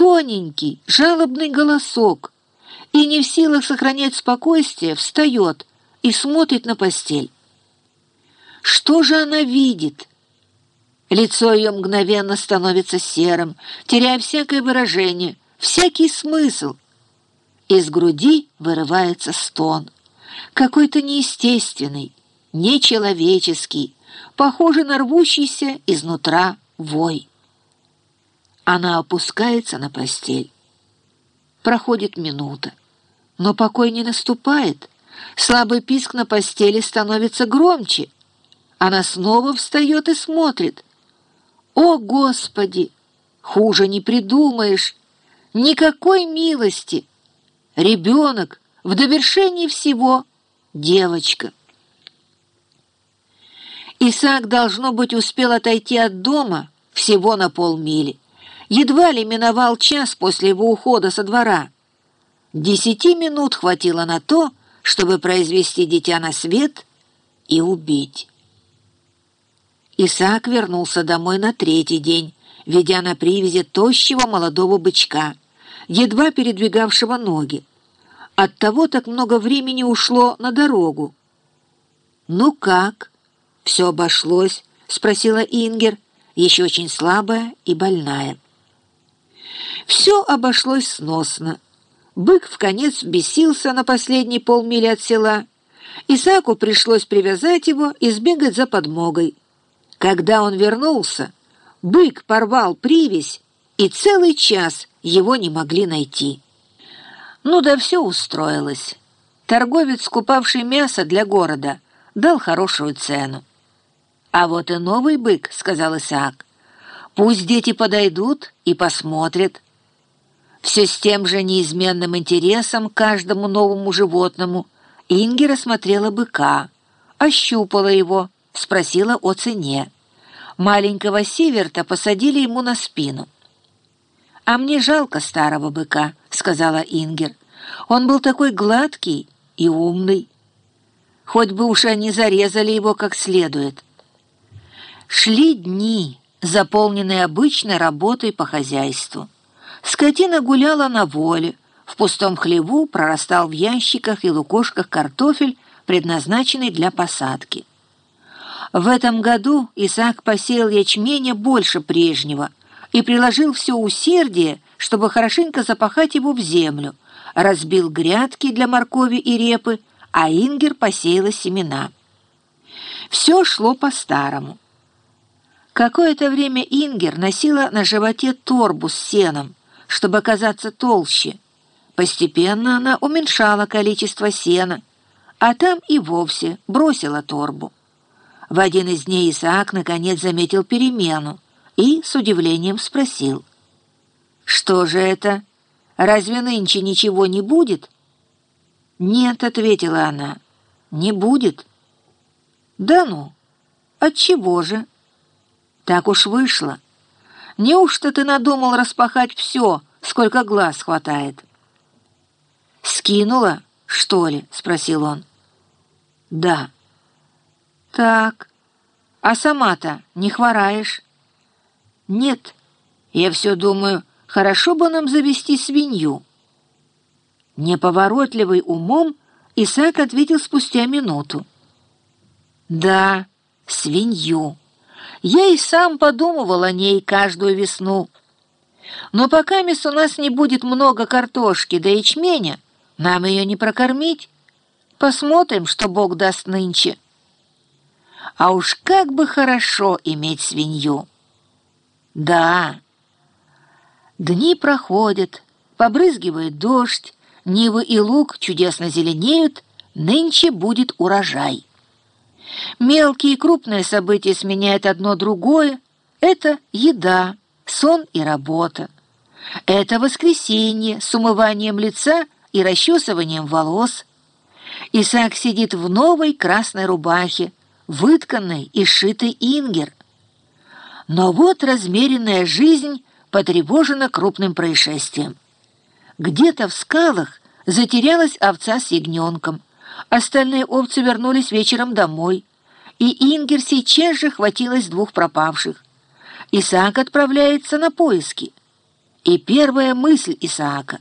тоненький, жалобный голосок, и не в силах сохранять спокойствие, встает и смотрит на постель. Что же она видит? Лицо ее мгновенно становится серым, теряя всякое выражение, всякий смысл. Из груди вырывается стон, какой-то неестественный, нечеловеческий, похожий на рвущийся изнутра вой. Она опускается на постель. Проходит минута, но покой не наступает. Слабый писк на постели становится громче. Она снова встает и смотрит. О, Господи! Хуже не придумаешь. Никакой милости. Ребенок, в довершении всего, девочка. Исаак, должно быть, успел отойти от дома всего на полмили. Едва ли миновал час после его ухода со двора. Десяти минут хватило на то, чтобы произвести дитя на свет и убить. Исаак вернулся домой на третий день, ведя на привязи тощего молодого бычка, едва передвигавшего ноги. Оттого так много времени ушло на дорогу. «Ну как? Все обошлось?» — спросила Ингер, еще очень слабая и больная. Все обошлось сносно. Бык в конец бесился на последней полмили от села. Исааку пришлось привязать его и сбегать за подмогой. Когда он вернулся, бык порвал привязь, и целый час его не могли найти. Ну да все устроилось. Торговец, скупавший мясо для города, дал хорошую цену. «А вот и новый бык», — сказал Исаак. «Пусть дети подойдут и посмотрят» все с тем же неизменным интересом к каждому новому животному, Ингер осмотрела быка, ощупала его, спросила о цене. Маленького Сиверта посадили ему на спину. «А мне жалко старого быка», — сказала Ингер. «Он был такой гладкий и умный. Хоть бы уж они зарезали его как следует». Шли дни, заполненные обычной работой по хозяйству. Скотина гуляла на воле, в пустом хлеву прорастал в ящиках и лукошках картофель, предназначенный для посадки. В этом году Исаак посеял ячменя больше прежнего и приложил все усердие, чтобы хорошенько запахать его в землю, разбил грядки для моркови и репы, а Ингер посеяла семена. Все шло по-старому. Какое-то время Ингер носила на животе торбу с сеном, чтобы оказаться толще. Постепенно она уменьшала количество сена, а там и вовсе бросила торбу. В один из дней Исаак наконец заметил перемену и с удивлением спросил. «Что же это? Разве нынче ничего не будет?» «Нет», — ответила она, — «не будет». «Да ну, отчего же?» «Так уж вышло». Неужто ты надумал распахать все, сколько глаз хватает?» «Скинула, что ли?» — спросил он. «Да». «Так, а сама-то не хвораешь?» «Нет, я все думаю, хорошо бы нам завести свинью». Неповоротливый умом Исаак ответил спустя минуту. «Да, свинью». Я и сам подумывал о ней каждую весну. Но пока мисс у нас не будет много картошки да ячменя, нам ее не прокормить. Посмотрим, что Бог даст нынче. А уж как бы хорошо иметь свинью. Да. Дни проходят, побрызгивает дождь, нивы и лук чудесно зеленеют, нынче будет урожай. Мелкие и крупные события сменяют одно другое. Это еда, сон и работа. Это воскресенье с умыванием лица и расчесыванием волос. Исаак сидит в новой красной рубахе, вытканной и сшитой ингер. Но вот размеренная жизнь потревожена крупным происшествием. Где-то в скалах затерялась овца с ягненком. Остальные овцы вернулись вечером домой и Ингер сейчас же хватилась двух пропавших. Исаак отправляется на поиски. И первая мысль Исаака